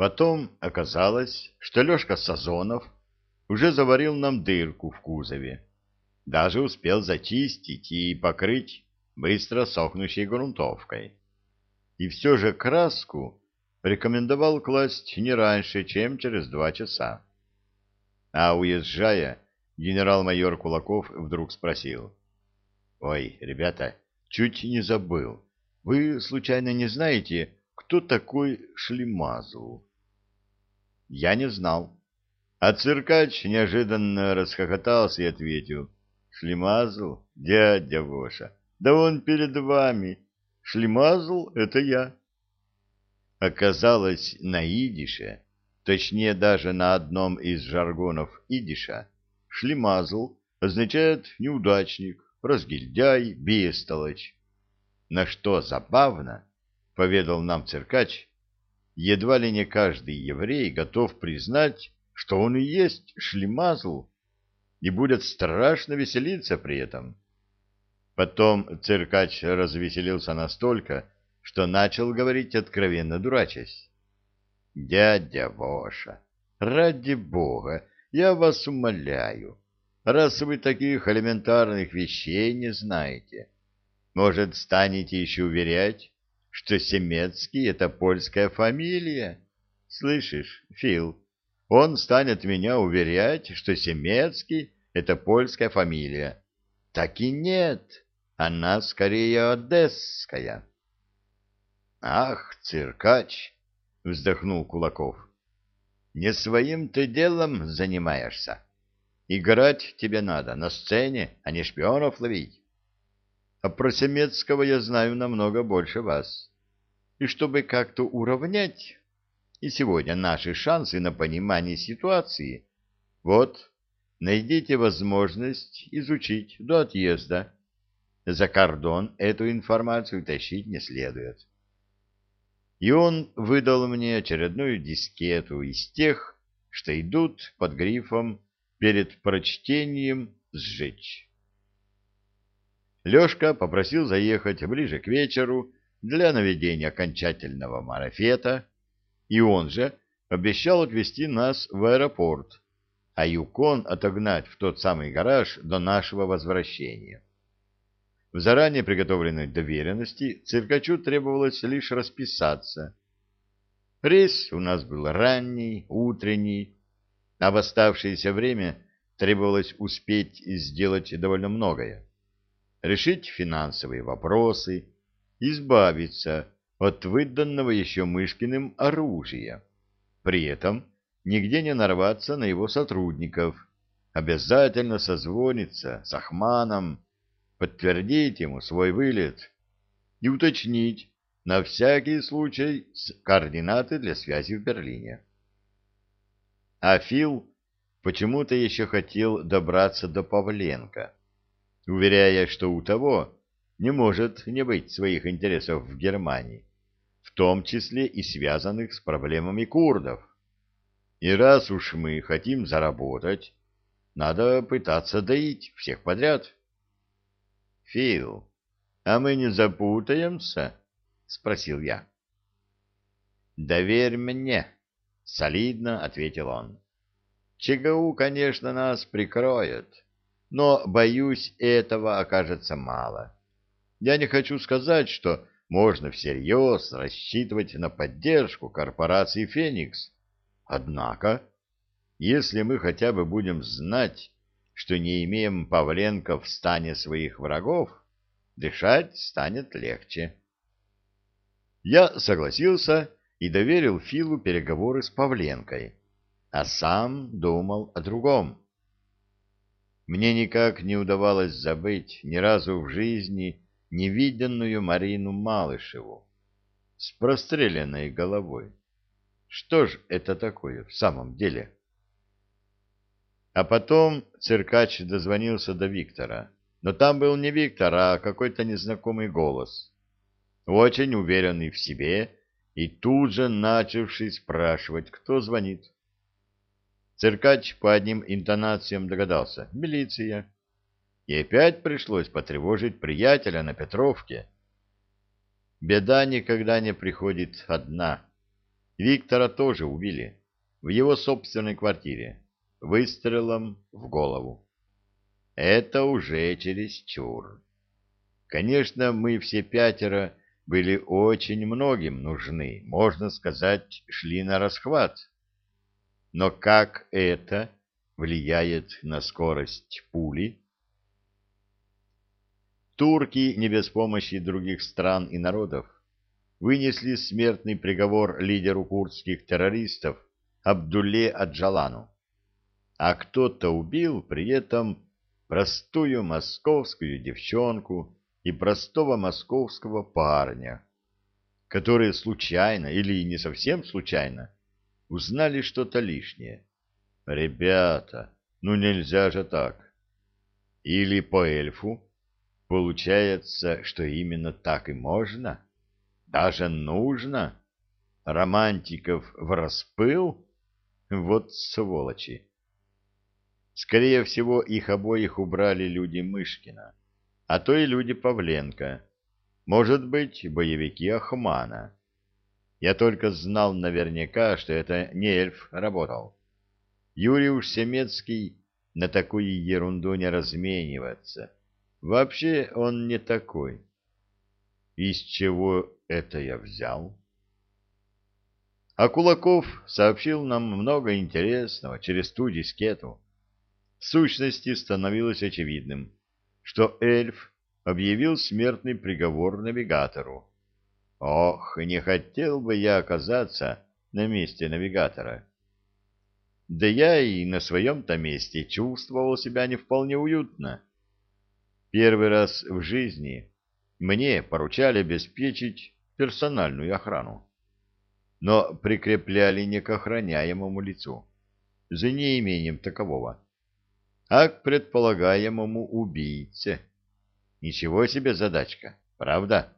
Потом оказалось, что Лешка Сазонов уже заварил нам дырку в кузове. Даже успел зачистить и покрыть быстро сохнущей грунтовкой. И все же краску рекомендовал класть не раньше, чем через два часа. А уезжая, генерал-майор Кулаков вдруг спросил. — Ой, ребята, чуть не забыл. Вы, случайно, не знаете, кто такой Шлемазл? Я не знал. А циркач неожиданно расхохотался и ответил. — Шлемазл, дядя Воша, да он перед вами. Шлемазл — это я. Оказалось, на идише, точнее даже на одном из жаргонов идиша, шлемазл означает неудачник, разгильдяй, бестолочь. На что забавно, поведал нам циркач, едва ли не каждый еврей готов признать, что он и есть шлемазл, и будет страшно веселиться при этом. Потом циркач развеселился настолько, что начал говорить откровенно дурачась. «Дядя Воша, ради бога, я вас умоляю, раз вы таких элементарных вещей не знаете, может, станете еще уверять, что Семецкий — это польская фамилия? Слышишь, Фил, он станет меня уверять, что Семецкий — это польская фамилия. Так и нет, она скорее одесская. Ах, циркач, вздохнул Кулаков. Не своим ты делом занимаешься. Играть тебе надо на сцене, а не шпионов ловить. А про Семецкого я знаю намного больше вас. И чтобы как-то уравнять и сегодня наши шансы на понимание ситуации, вот, найдите возможность изучить до отъезда. За кордон эту информацию тащить не следует и он выдал мне очередную дискету из тех, что идут под грифом «Перед прочтением сжечь». Лешка попросил заехать ближе к вечеру для наведения окончательного марафета, и он же обещал отвезти нас в аэропорт, а Юкон отогнать в тот самый гараж до нашего возвращения. В заранее приготовленной доверенности циркачу требовалось лишь расписаться. Рейс у нас был ранний, утренний, а в оставшееся время требовалось успеть сделать довольно многое. Решить финансовые вопросы, избавиться от выданного еще Мышкиным оружия, при этом нигде не нарваться на его сотрудников, обязательно созвониться с Ахманом, подтвердить ему свой вылет и уточнить на всякий случай координаты для связи в Берлине. А Фил почему-то еще хотел добраться до Павленко, уверяя, что у того не может не быть своих интересов в Германии, в том числе и связанных с проблемами курдов. И раз уж мы хотим заработать, надо пытаться доить всех подряд. Фил, а мы не запутаемся? — спросил я. — Доверь мне, — солидно ответил он. — ЧГУ, конечно, нас прикроет, но, боюсь, этого окажется мало. Я не хочу сказать, что можно всерьез рассчитывать на поддержку корпорации «Феникс». Однако, если мы хотя бы будем знать, что не имеем Павленко в стане своих врагов, дышать станет легче. Я согласился и доверил Филу переговоры с Павленкой, а сам думал о другом. Мне никак не удавалось забыть ни разу в жизни невиденную Марину Малышеву с простреленной головой. Что ж это такое в самом деле? А потом циркач дозвонился до Виктора. Но там был не Виктор, а какой-то незнакомый голос. Очень уверенный в себе и тут же начавший спрашивать, кто звонит. Циркач по одним интонациям догадался — милиция. И опять пришлось потревожить приятеля на Петровке. Беда никогда не приходит одна. Виктора тоже убили в его собственной квартире выстрелом в голову. Это уже чересчур. Конечно, мы все пятеро были очень многим нужны, можно сказать, шли на расхват. Но как это влияет на скорость пули? Турки не без помощи других стран и народов вынесли смертный приговор лидеру курдских террористов Абдулле Аджалану, а кто-то убил при этом простую московскую девчонку и простого московского парня, которые случайно или не совсем случайно узнали что-то лишнее. Ребята, ну нельзя же так. Или по эльфу получается, что именно так и можно, даже нужно. Романтиков в распыл? Вот сволочи. Скорее всего, их обоих убрали люди Мышкина, а то и люди Павленко. Может быть, боевики Ахмана. Я только знал наверняка, что это не эльф работал. Юрий уж Семецкий на такую ерунду не разменивается. Вообще он не такой. Из чего это я взял? А Кулаков сообщил нам много интересного через ту дискету. В сущности, становилось очевидным, что эльф объявил смертный приговор навигатору. Ох, не хотел бы я оказаться на месте навигатора. Да я и на своем-то месте чувствовал себя не вполне уютно. Первый раз в жизни мне поручали обеспечить персональную охрану, но прикрепляли не к охраняемому лицу, за неимением такового, а к предполагаемому убийце. Ничего себе задачка, правда?